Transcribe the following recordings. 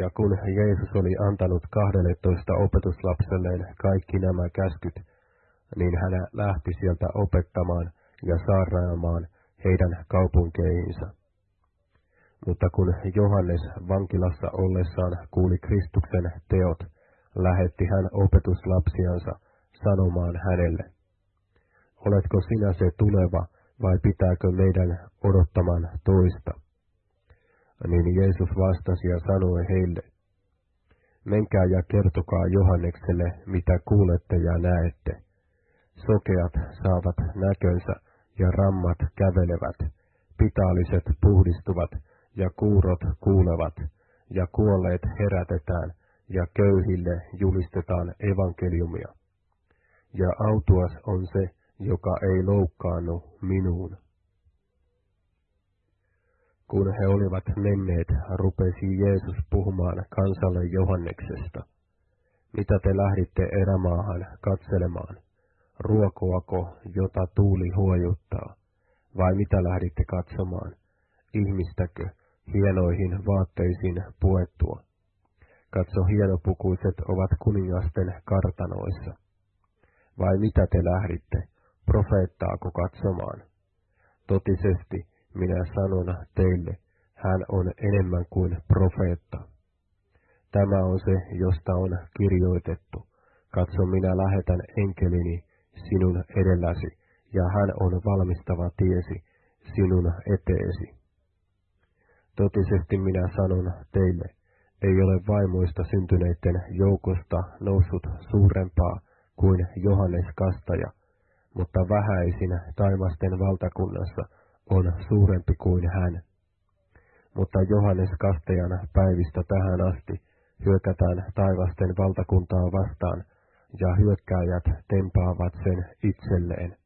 Ja kun Jeesus oli antanut kahdelletoista opetuslapselleen kaikki nämä käskyt, niin hän lähti sieltä opettamaan ja saarnaamaan heidän kaupunkeihinsa. Mutta kun Johannes vankilassa ollessaan kuuli Kristuksen teot, lähetti hän opetuslapsiansa sanomaan hänelle, Oletko sinä se tuleva, vai pitääkö meidän odottamaan toista? Niin Jeesus vastasi ja sanoi heille, Menkää ja kertokaa Johannekselle, mitä kuulette ja näette. Sokeat saavat näkönsä ja rammat kävelevät, pitaaliset puhdistuvat ja kuurot kuulevat, ja kuolleet herätetään, ja köyhille julistetaan evankeliumia. Ja autuas on se, joka ei loukkaannu minuun. Kun he olivat menneet, rupesi Jeesus puhumaan kansalle Johanneksesta. Mitä te lähditte erämaahan katselemaan? Ruokoako, jota tuuli huojuttaa? Vai mitä lähditte katsomaan? Ihmistäkö, hienoihin vaatteisiin puettua? Katso, hienopukuiset ovat kuningasten kartanoissa. Vai mitä te lähditte? Profeettaako katsomaan? Totisesti, minä sanon teille, hän on enemmän kuin profeetta. Tämä on se, josta on kirjoitettu. Katso, minä lähetän enkelini sinun edelläsi, ja hän on valmistava tiesi sinun eteesi. Totisesti minä sanon teille, ei ole vaimoista syntyneiden joukosta noussut suurempaa kuin Johannes Kastaja, mutta vähäisin taivasten valtakunnassa on suurempi kuin hän. Mutta Johannes Kastajan päivistä tähän asti hyökätään taivasten valtakuntaa vastaan, ja hyökkääjät tempaavat sen itselleen.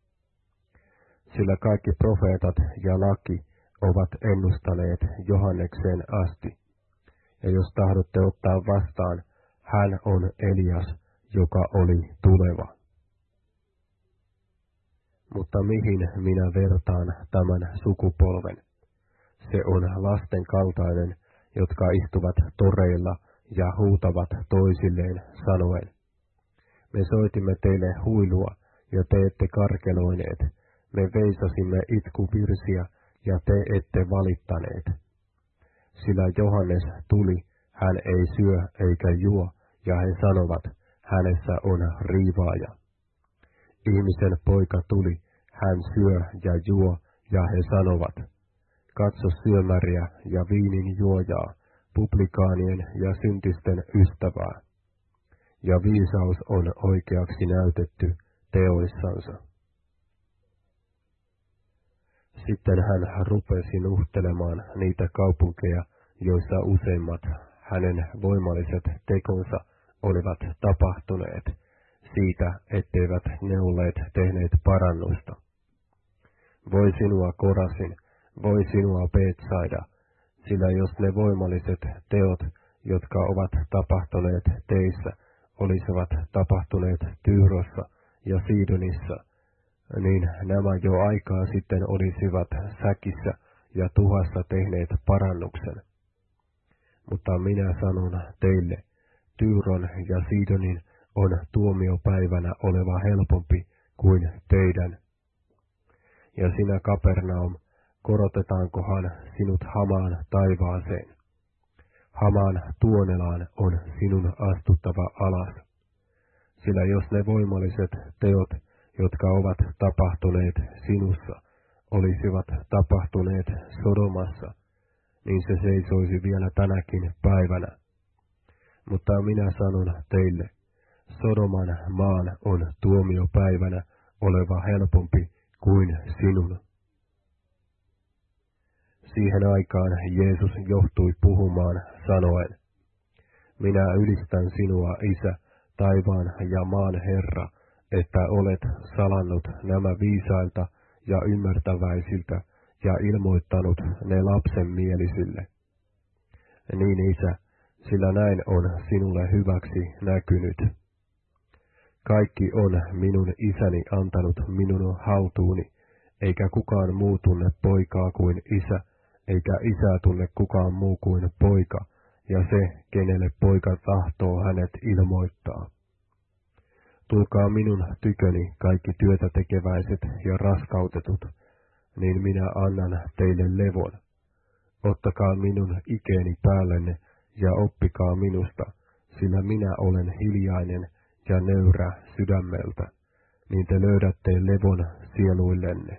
Sillä kaikki profeetat ja laki ovat ennustaneet Johannekseen asti. Ja jos tahdotte ottaa vastaan, hän on Elias, joka oli tuleva. Mutta mihin minä vertaan tämän sukupolven? Se on lasten kaltainen, jotka istuvat toreilla ja huutavat toisilleen sanoen. Me soitimme teille huilua, ja te ette karkeloineet. Me veisasimme itkuvirsiä, ja te ette valittaneet. Sillä Johannes tuli, hän ei syö eikä juo, ja he sanovat, hänessä on riivaaja. Ihmisen poika tuli, hän syö ja juo, ja he sanovat, katso syömäriä ja viinin juojaa, publikaanien ja syntisten ystävää. Ja viisaus on oikeaksi näytetty teoissansa. Sitten hän rupesi nuhtelemaan niitä kaupunkeja, joissa useimmat hänen voimalliset tekonsa olivat tapahtuneet, siitä etteivät ne olleet tehneet parannusta. Voi sinua Korasin, voi sinua Betsaida, sillä jos ne voimalliset teot, jotka ovat tapahtuneet teissä, olisivat tapahtuneet Tyyrossa ja Siidonissa, niin nämä jo aikaa sitten olisivat säkissä ja tuhassa tehneet parannuksen. Mutta minä sanon teille, Tyyron ja Siidonin on tuomiopäivänä oleva helpompi kuin teidän. Ja sinä Kapernaum, korotetaankohan sinut hamaan taivaaseen. Hamaan tuonelaan on sinun astuttava alas. Sillä jos ne voimalliset teot, jotka ovat tapahtuneet sinussa, olisivat tapahtuneet Sodomassa, niin se seisoisi vielä tänäkin päivänä. Mutta minä sanon teille, Sodoman maan on tuomiopäivänä oleva helpompi kuin sinun. Siihen aikaan Jeesus johtui puhumaan sanoen, Minä ylistän sinua, Isä, taivaan ja maan Herra, että olet salannut nämä viisailta ja ymmärtäväisiltä ja ilmoittanut ne lapsen mielisille. Niin, Isä, sillä näin on sinulle hyväksi näkynyt. Kaikki on minun isäni antanut minun haltuuni, eikä kukaan muu tunne poikaa kuin isä, eikä isää tunne kukaan muu kuin poika, ja se, kenelle poika tahtoo hänet ilmoittaa. Tulkaa minun tyköni kaikki työtä tekeväiset ja raskautetut, niin minä annan teille levon. Ottakaa minun ikeeni päällenne ja oppikaa minusta, sillä minä olen hiljainen ja nöyrä sydämeltä, niin te löydätte levon sieluillenne.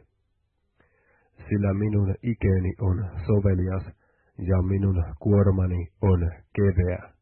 Sillä minun ikeeni on sovelias ja minun kuormani on keveä.